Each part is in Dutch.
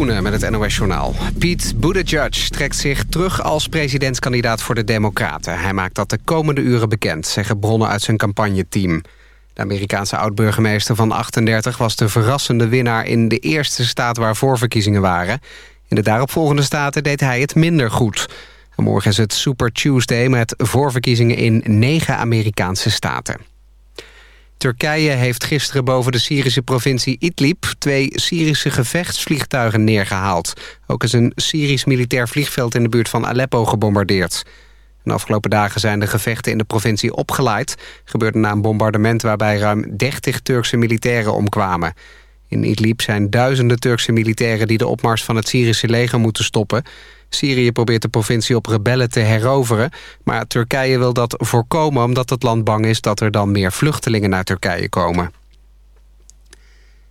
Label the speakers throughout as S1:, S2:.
S1: Met het NOS-journaal. Pete Buttigieg trekt zich terug als presidentskandidaat voor de Democraten. Hij maakt dat de komende uren bekend, zeggen bronnen uit zijn campagneteam. De Amerikaanse oud-burgemeester van 38 was de verrassende winnaar... in de eerste staat waar voorverkiezingen waren. In de daaropvolgende staten deed hij het minder goed. morgen is het Super Tuesday met voorverkiezingen in negen Amerikaanse staten. Turkije heeft gisteren boven de Syrische provincie Idlib... twee Syrische gevechtsvliegtuigen neergehaald. Ook is een Syrisch militair vliegveld in de buurt van Aleppo gebombardeerd. De afgelopen dagen zijn de gevechten in de provincie opgeleid. Gebeurde na een bombardement waarbij ruim 30 Turkse militairen omkwamen. In Idlib zijn duizenden Turkse militairen die de opmars van het Syrische leger moeten stoppen. Syrië probeert de provincie op rebellen te heroveren... maar Turkije wil dat voorkomen omdat het land bang is... dat er dan meer vluchtelingen naar Turkije komen.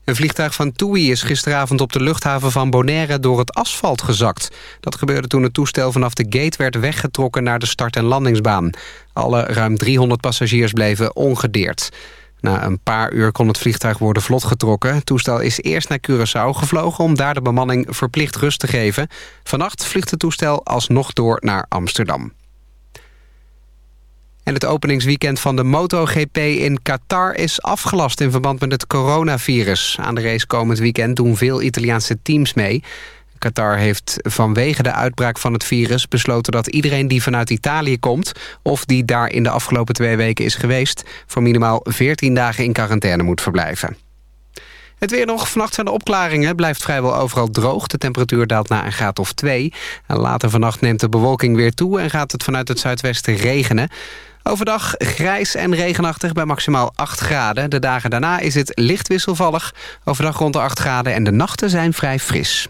S1: Een vliegtuig van TUI is gisteravond op de luchthaven van Bonaire door het asfalt gezakt. Dat gebeurde toen het toestel vanaf de gate werd weggetrokken naar de start- en landingsbaan. Alle ruim 300 passagiers bleven ongedeerd. Na een paar uur kon het vliegtuig worden vlotgetrokken. Het toestel is eerst naar Curaçao gevlogen om daar de bemanning verplicht rust te geven. Vannacht vliegt het toestel alsnog door naar Amsterdam. En het openingsweekend van de MotoGP in Qatar is afgelast in verband met het coronavirus. Aan de race komend weekend doen veel Italiaanse teams mee. Qatar heeft vanwege de uitbraak van het virus besloten dat iedereen die vanuit Italië komt... of die daar in de afgelopen twee weken is geweest... voor minimaal 14 dagen in quarantaine moet verblijven. Het weer nog. Vannacht zijn de opklaringen. Blijft vrijwel overal droog. De temperatuur daalt naar een graad of 2. En later vannacht neemt de bewolking weer toe... en gaat het vanuit het zuidwesten regenen. Overdag grijs en regenachtig bij maximaal 8 graden. De dagen daarna is het licht wisselvallig. Overdag rond de 8 graden en de nachten zijn vrij fris.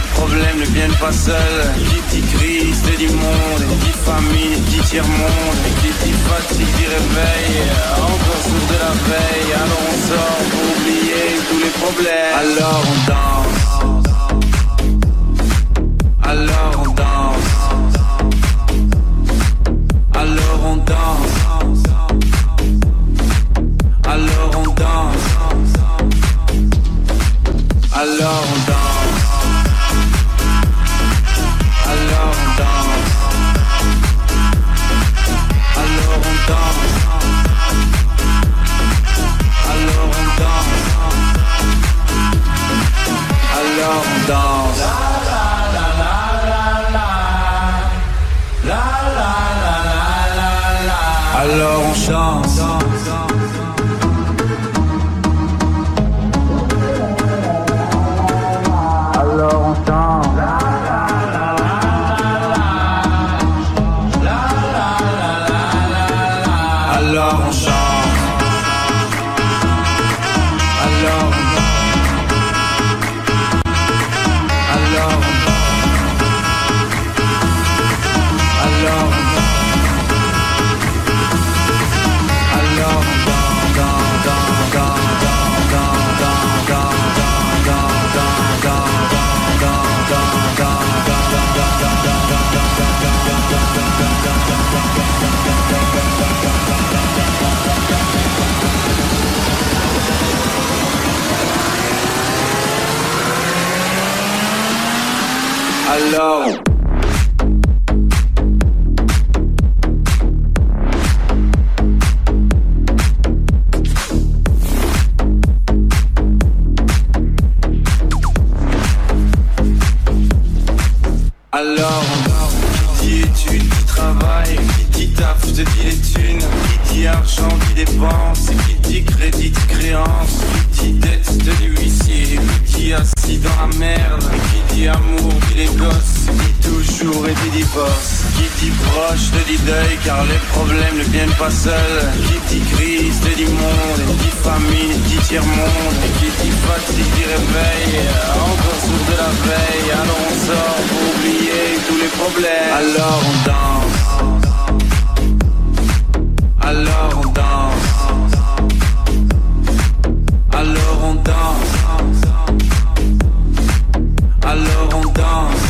S2: les problèmes ne viennent pas seuls. Qui dit crise, dit monde, dit famine, dit tiers-monde, qui dit fatigue, dit réveil, encore sourd de la veille. Alors on
S3: sort pour oublier tous les problèmes. Alors on danse. Alors on danse. Alors on danse. Alors on danse. Alors on danse. Alors on chante. Alors hello. Qui dit proche te dit deuil car les problèmes ne viennent pas seuls. Qui dit crise te dit monde Qui dit famine dit tiers monde. Et qui dit fatigue dit réveil euh, Encore sourd de la veille. Alors on sort pour oublier tous les problèmes. Alors on danse. Alors on danse. Alors on danse. Alors on danse.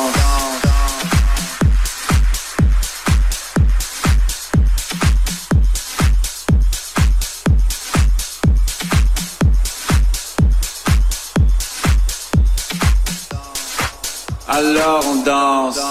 S3: danse.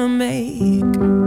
S3: wanna make.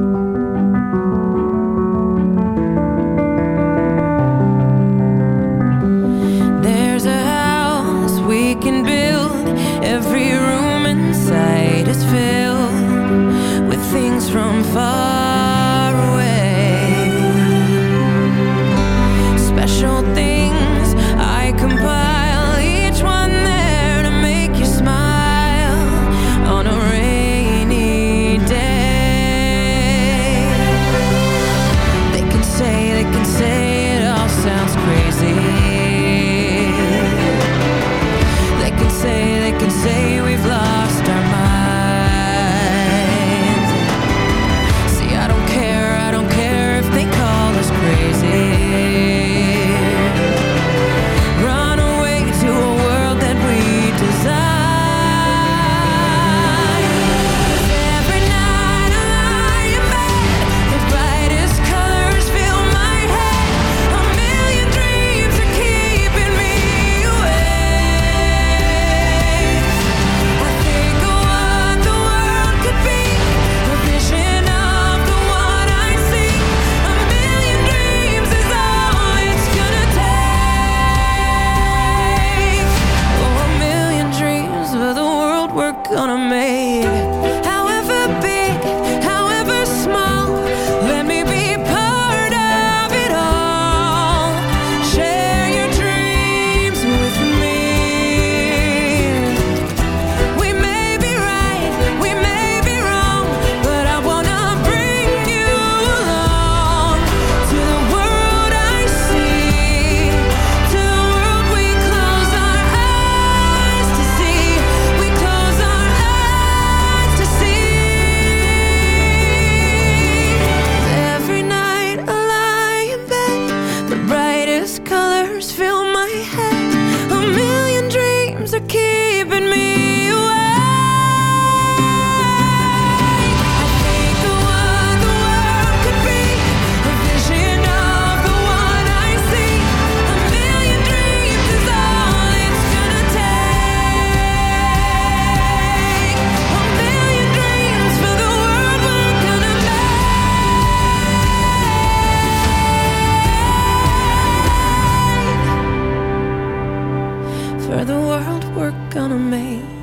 S3: world we're gonna make.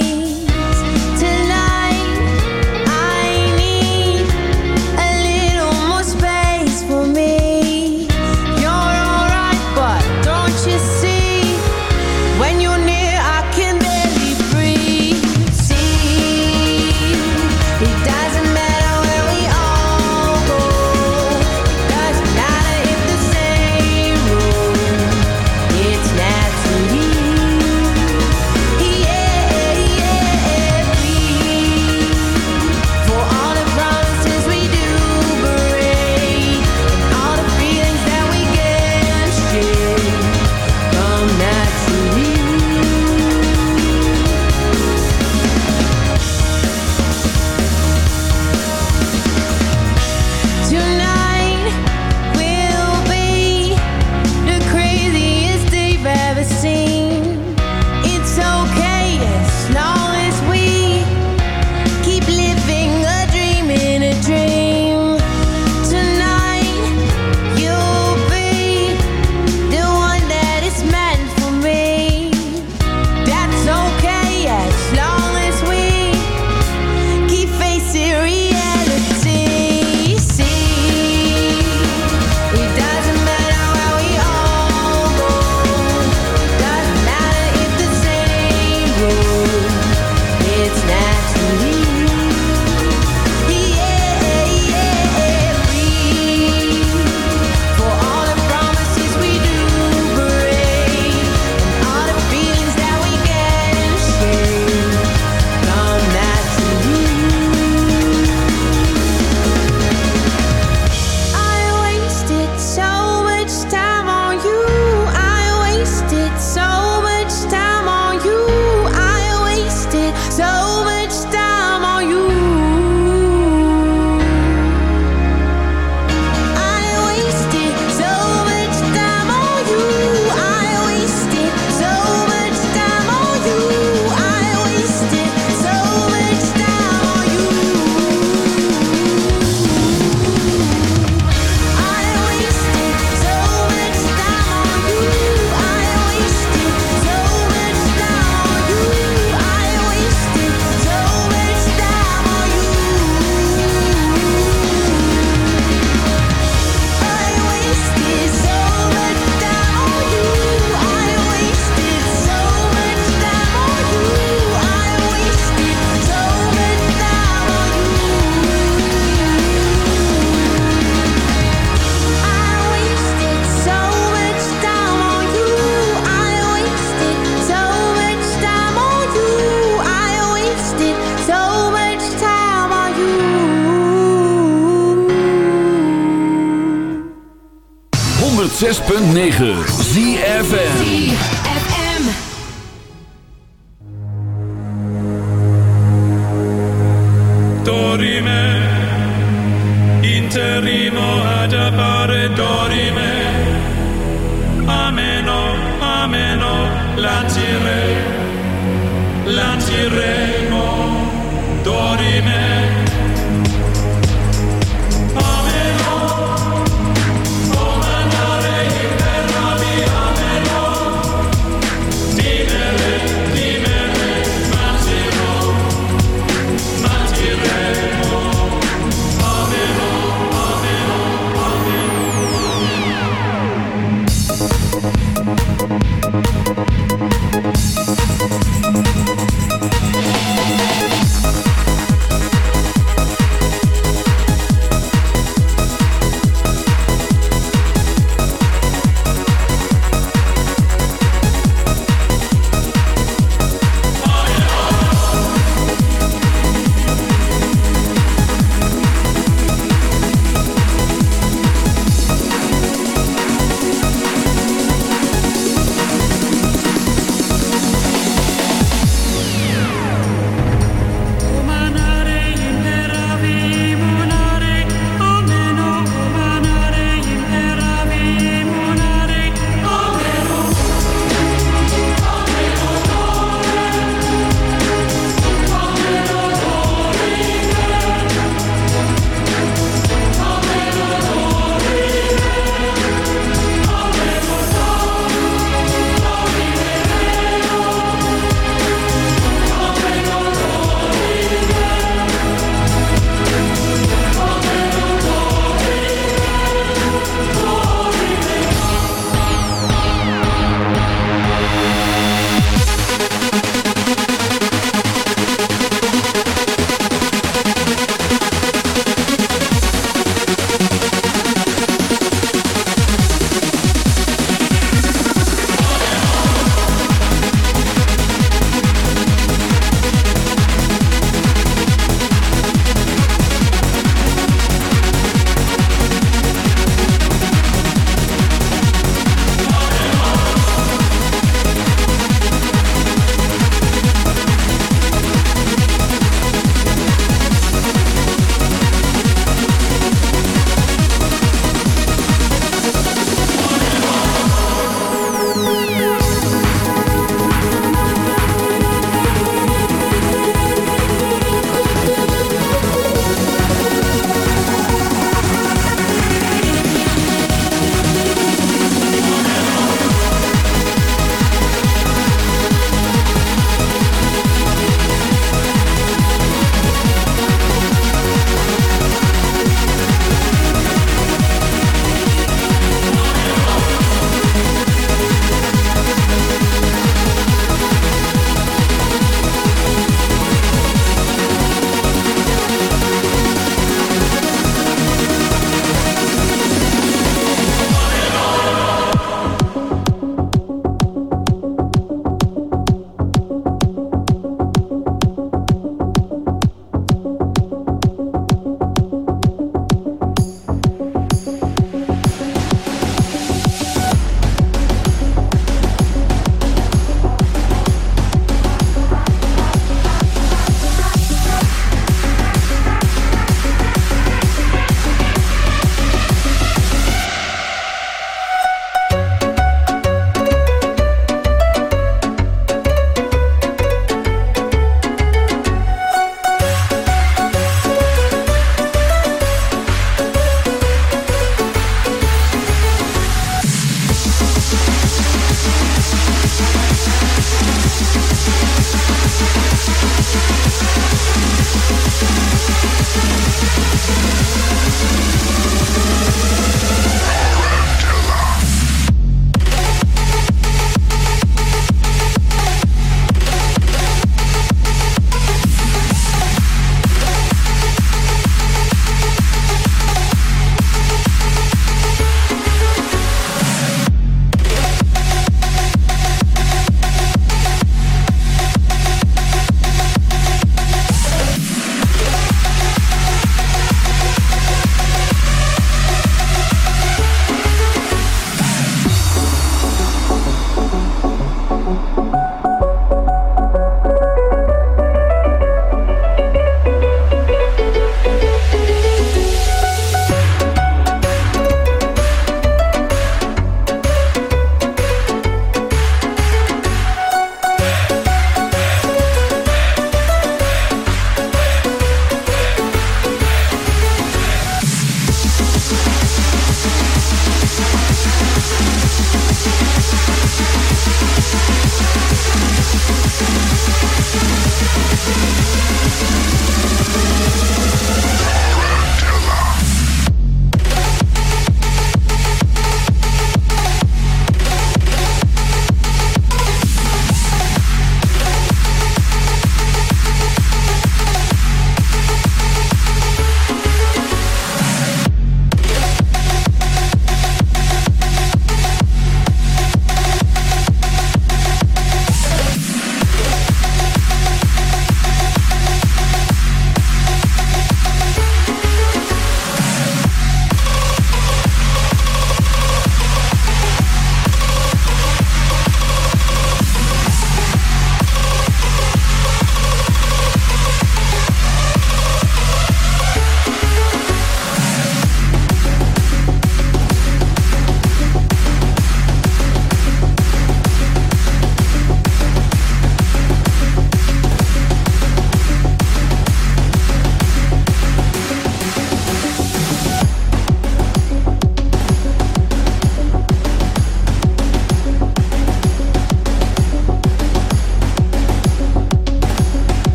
S4: Dorime interimo ad appare dorime. Ameno ameno lancire lanciremo dorime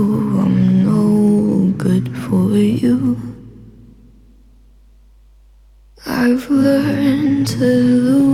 S5: I'm no good for you. I've learned to lose.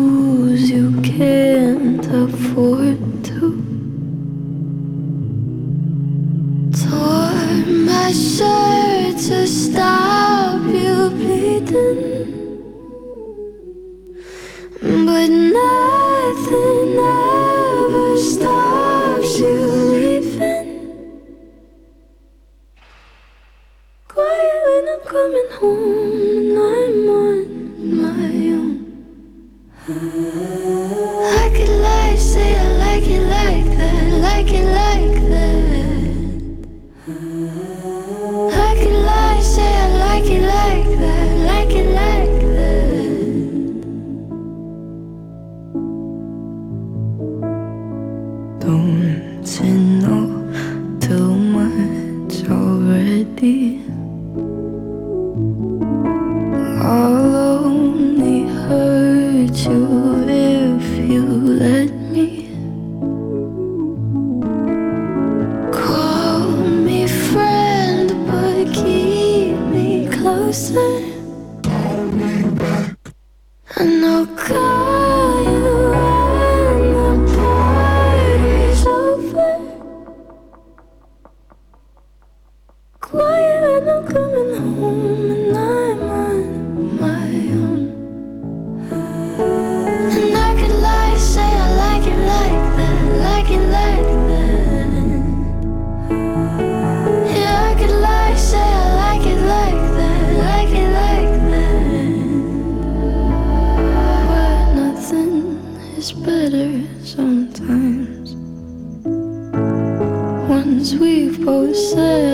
S5: better sometimes. Once we've both said.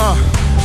S6: Ah,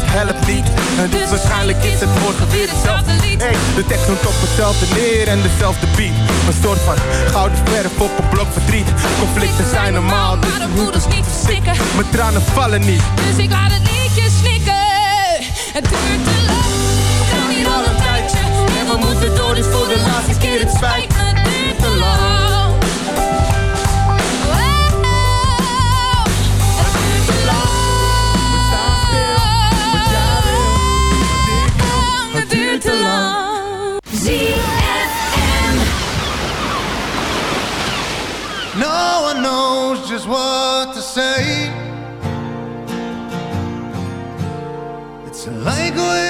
S6: het helpt niet. En dus waarschijnlijk is het morgen weer hetzelfde lied. Hey, de tekst noemt op hetzelfde neer en dezelfde beat. Een soort van gouden verf op een blok verdriet. Conflicten zijn normaal, dus
S7: maar de voeders niet verstikken.
S6: mijn tranen vallen niet.
S7: Dus ik laat het liedje snikken. Het duurt te lang. We gaan hier al een tijdje. En we moeten door, dus voor de laatste keer. Het spijt me, het duurt te lang.
S8: Knows just what to say. It's like we're